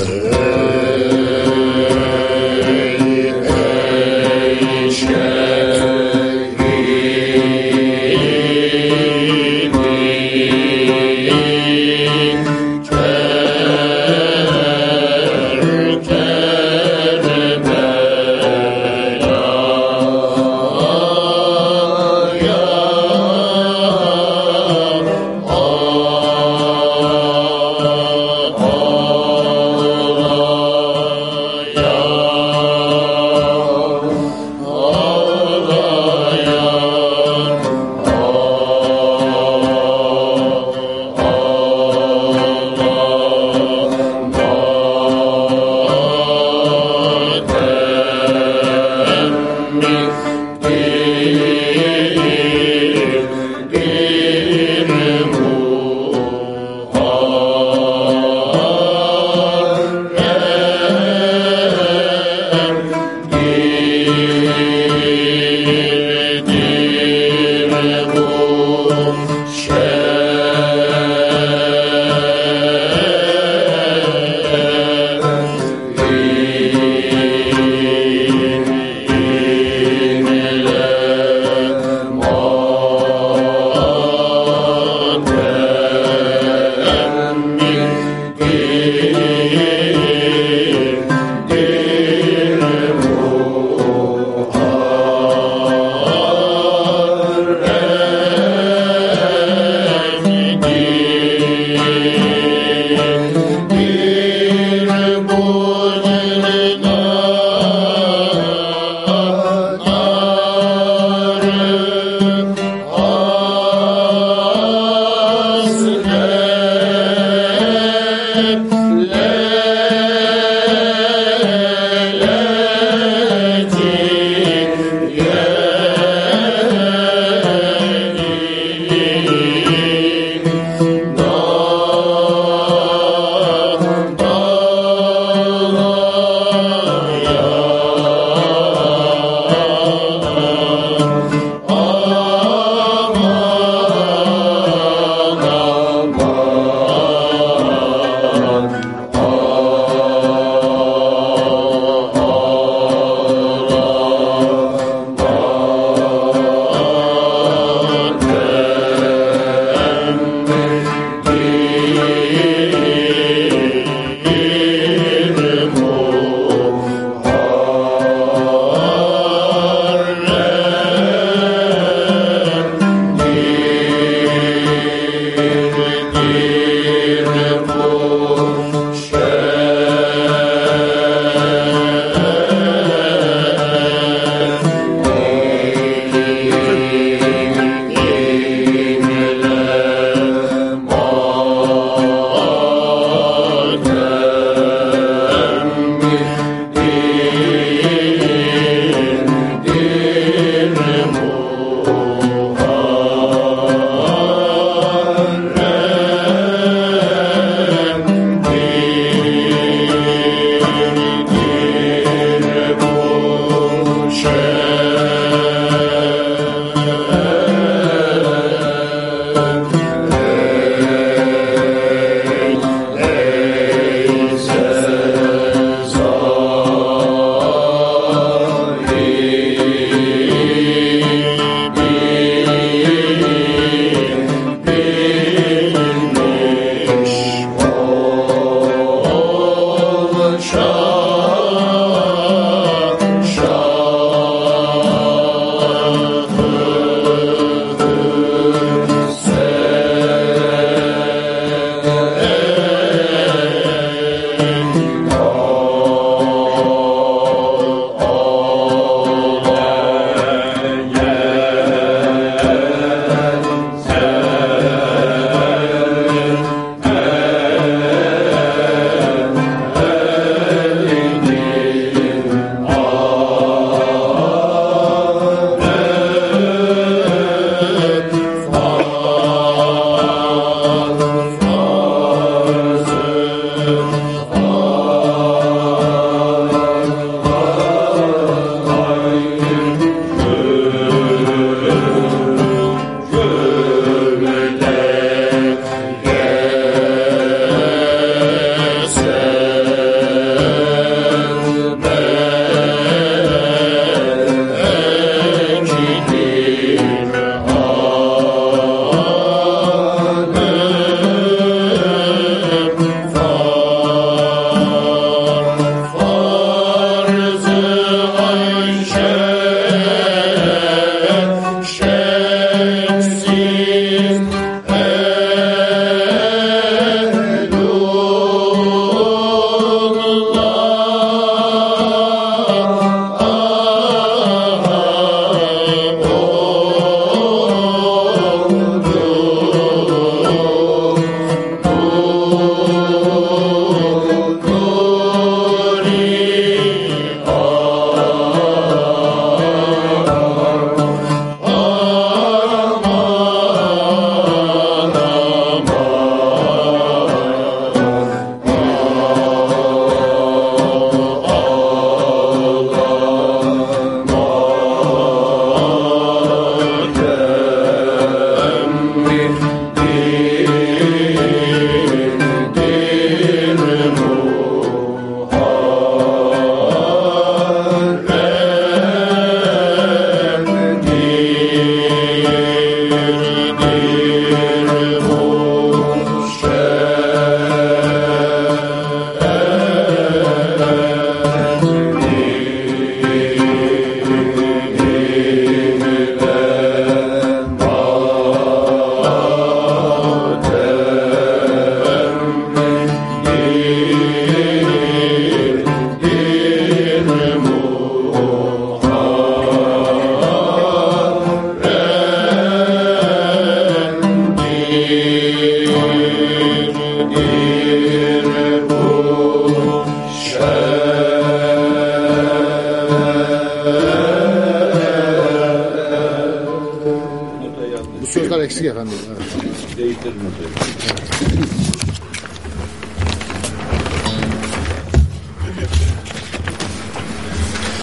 Master. Kadar eksik efendim. Evet. Değiştirmedi.